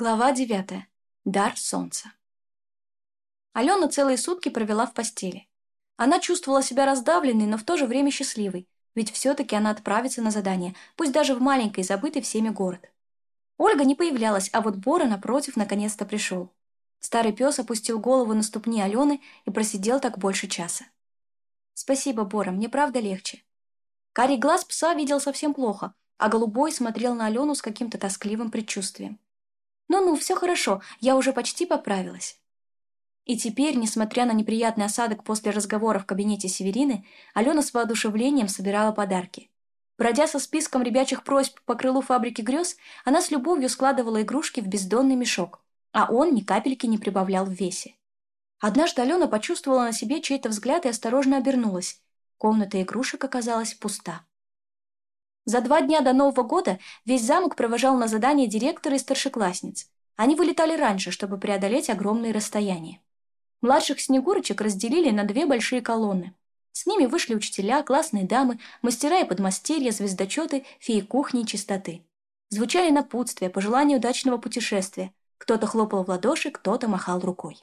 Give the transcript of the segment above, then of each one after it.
Глава 9. Дар солнца. Алена целые сутки провела в постели. Она чувствовала себя раздавленной, но в то же время счастливой, ведь все-таки она отправится на задание, пусть даже в маленький, забытый всеми город. Ольга не появлялась, а вот Бора, напротив, наконец-то пришел. Старый пес опустил голову на ступни Алены и просидел так больше часа. «Спасибо, Бора, мне правда легче». Карий глаз пса видел совсем плохо, а голубой смотрел на Алену с каким-то тоскливым предчувствием. Ну-ну, все хорошо, я уже почти поправилась». И теперь, несмотря на неприятный осадок после разговора в кабинете Северины, Алена с воодушевлением собирала подарки. Бродя со списком ребячих просьб по крылу фабрики грез, она с любовью складывала игрушки в бездонный мешок, а он ни капельки не прибавлял в весе. Однажды Алена почувствовала на себе чей-то взгляд и осторожно обернулась. Комната игрушек оказалась пуста. За два дня до Нового года весь замок провожал на задание директора и старшеклассниц. Они вылетали раньше, чтобы преодолеть огромные расстояния. Младших снегурочек разделили на две большие колонны. С ними вышли учителя, классные дамы, мастера и подмастерья, звездочеты, феи кухни и чистоты. Звучали напутствия, пожелания удачного путешествия. Кто-то хлопал в ладоши, кто-то махал рукой.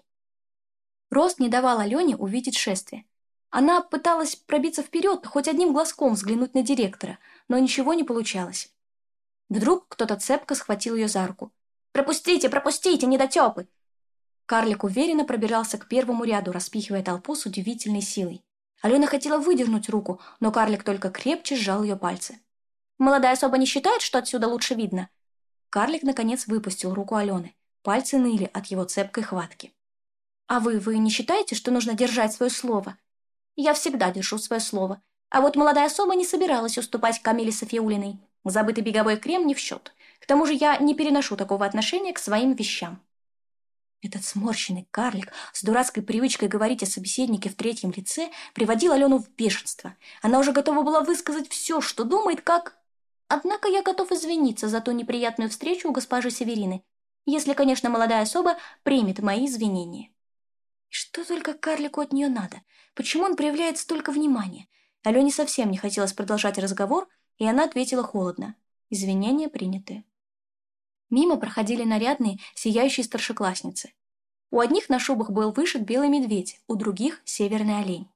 Рост не давал Алене увидеть шествие. Она пыталась пробиться вперед, хоть одним глазком взглянуть на директора, но ничего не получалось. Вдруг кто-то цепко схватил ее за руку. «Пропустите, пропустите, недотепы!» Карлик уверенно пробирался к первому ряду, распихивая толпу с удивительной силой. Алена хотела выдернуть руку, но карлик только крепче сжал ее пальцы. «Молодая особо не считает, что отсюда лучше видно?» Карлик, наконец, выпустил руку Алены. Пальцы ныли от его цепкой хватки. «А вы, вы не считаете, что нужно держать свое слово?» Я всегда держу свое слово. А вот молодая особа не собиралась уступать Камиле Софиулиной. Забытый беговой крем не в счет. К тому же я не переношу такого отношения к своим вещам. Этот сморщенный карлик с дурацкой привычкой говорить о собеседнике в третьем лице приводил Алену в бешенство. Она уже готова была высказать все, что думает, как... Однако я готов извиниться за ту неприятную встречу у госпожи Северины, если, конечно, молодая особа примет мои извинения. Что только карлику от нее надо? Почему он проявляет столько внимания? Алене совсем не хотелось продолжать разговор, и она ответила холодно. Извинения приняты. Мимо проходили нарядные, сияющие старшеклассницы. У одних на шубах был вышит белый медведь, у других – северный олень.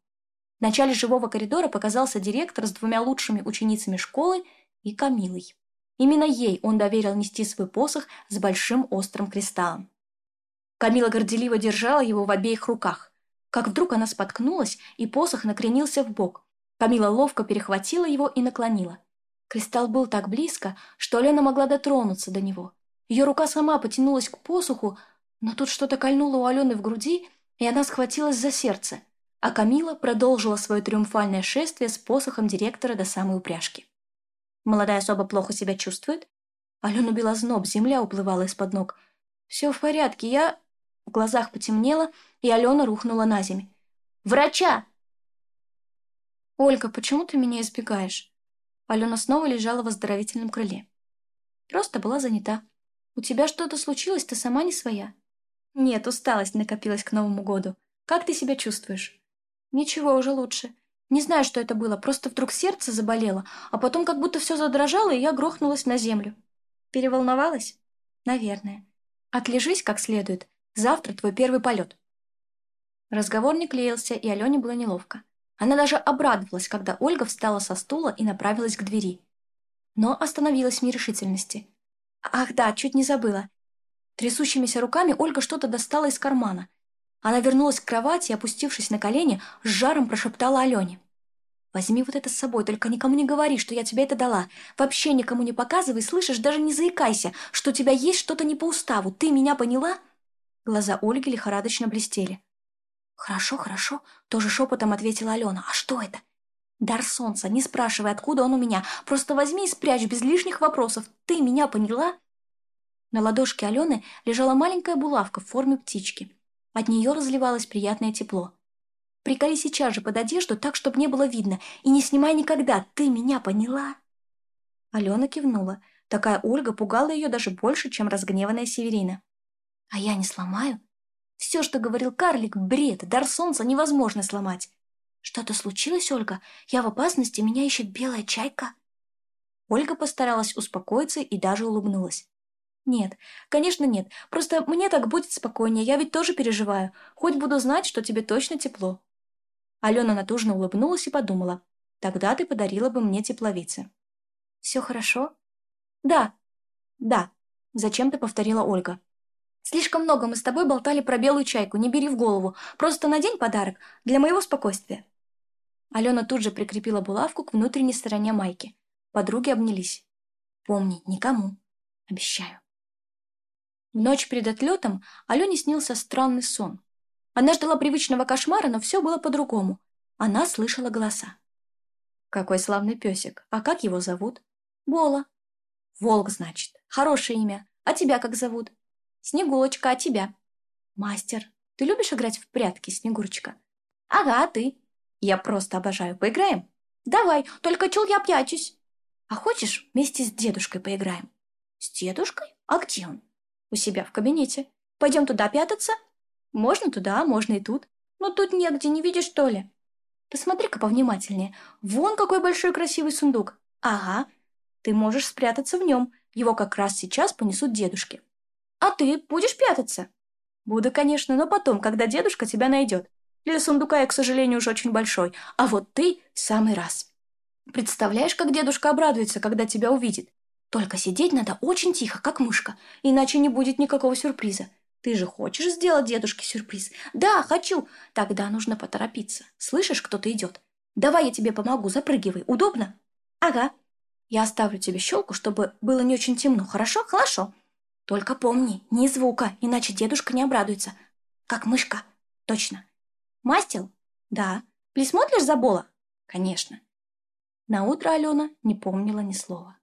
В начале живого коридора показался директор с двумя лучшими ученицами школы и Камилой. Именно ей он доверил нести свой посох с большим острым кристаллом. Камила горделиво держала его в обеих руках. Как вдруг она споткнулась, и посох накренился в бок. Камила ловко перехватила его и наклонила. Кристалл был так близко, что Лена могла дотронуться до него. Ее рука сама потянулась к посуху, но тут что-то кольнуло у Алены в груди, и она схватилась за сердце. А Камила продолжила свое триумфальное шествие с посохом директора до самой упряжки. Молодая особа плохо себя чувствует? Алену била зноб, земля уплывала из-под ног. «Все в порядке, я...» В глазах потемнело, и Алена рухнула на земь. «Врача!» «Ольга, почему ты меня избегаешь?» Алена снова лежала в оздоровительном крыле. Просто была занята. «У тебя что-то случилось, ты сама не своя?» «Нет, усталость накопилась к Новому году. Как ты себя чувствуешь?» «Ничего, уже лучше. Не знаю, что это было, просто вдруг сердце заболело, а потом как будто все задрожало, и я грохнулась на землю. Переволновалась? Наверное. Отлежись как следует, Завтра твой первый полет». Разговор не клеился, и Алене было неловко. Она даже обрадовалась, когда Ольга встала со стула и направилась к двери. Но остановилась в нерешительности. «Ах да, чуть не забыла». Трясущимися руками Ольга что-то достала из кармана. Она вернулась к кровати и, опустившись на колени, с жаром прошептала Алене. «Возьми вот это с собой, только никому не говори, что я тебе это дала. Вообще никому не показывай, слышишь, даже не заикайся, что у тебя есть что-то не по уставу. Ты меня поняла?» Глаза Ольги лихорадочно блестели. «Хорошо, хорошо», — тоже шепотом ответила Алена. «А что это?» «Дар солнца, не спрашивай, откуда он у меня. Просто возьми и спрячь без лишних вопросов. Ты меня поняла?» На ладошке Алены лежала маленькая булавка в форме птички. От нее разливалось приятное тепло. «Приколи сейчас же под одежду так, чтобы не было видно, и не снимай никогда. Ты меня поняла?» Алена кивнула. Такая Ольга пугала ее даже больше, чем разгневанная Северина. А я не сломаю. Все, что говорил карлик, бред. Дар солнца невозможно сломать. Что-то случилось, Ольга? Я в опасности, меня ищет белая чайка. Ольга постаралась успокоиться и даже улыбнулась. «Нет, конечно нет. Просто мне так будет спокойнее, я ведь тоже переживаю. Хоть буду знать, что тебе точно тепло». Алена натужно улыбнулась и подумала. «Тогда ты подарила бы мне тепловицы». «Все хорошо?» «Да». «Да», — зачем-то повторила Ольга. Слишком много мы с тобой болтали про белую чайку, не бери в голову. Просто надень подарок для моего спокойствия. Алена тут же прикрепила булавку к внутренней стороне майки. Подруги обнялись. Помни, никому. Обещаю. В ночь перед отлетом Алене снился странный сон. Она ждала привычного кошмара, но все было по-другому. Она слышала голоса. Какой славный песик. А как его зовут? Бола. Волк, значит. Хорошее имя. А тебя как зовут? Снегурочка, а тебя?» «Мастер, ты любишь играть в прятки, Снегурочка?» «Ага, а ты?» «Я просто обожаю. Поиграем?» «Давай, только чул я прячусь». «А хочешь, вместе с дедушкой поиграем?» «С дедушкой? А где он?» «У себя в кабинете. Пойдем туда пятаться? «Можно туда, а можно и тут. Но тут негде, не видишь, что ли?» «Посмотри-ка повнимательнее. Вон какой большой красивый сундук. Ага, ты можешь спрятаться в нем. Его как раз сейчас понесут дедушки. А ты будешь прятаться? Буду, конечно, но потом, когда дедушка тебя найдет. Для сундука я, к сожалению, уже очень большой. А вот ты в самый раз. Представляешь, как дедушка обрадуется, когда тебя увидит? Только сидеть надо очень тихо, как мышка, иначе не будет никакого сюрприза. Ты же хочешь сделать дедушке сюрприз? Да, хочу. Тогда нужно поторопиться. Слышишь, кто-то идет. Давай я тебе помогу, запрыгивай. Удобно? Ага. Я оставлю тебе щелку, чтобы было не очень темно. Хорошо? Хорошо. Только помни, ни звука, иначе дедушка не обрадуется. Как мышка. Точно. Мастил? Да. Присмотришь за Бола? Конечно. Наутро Алена не помнила ни слова.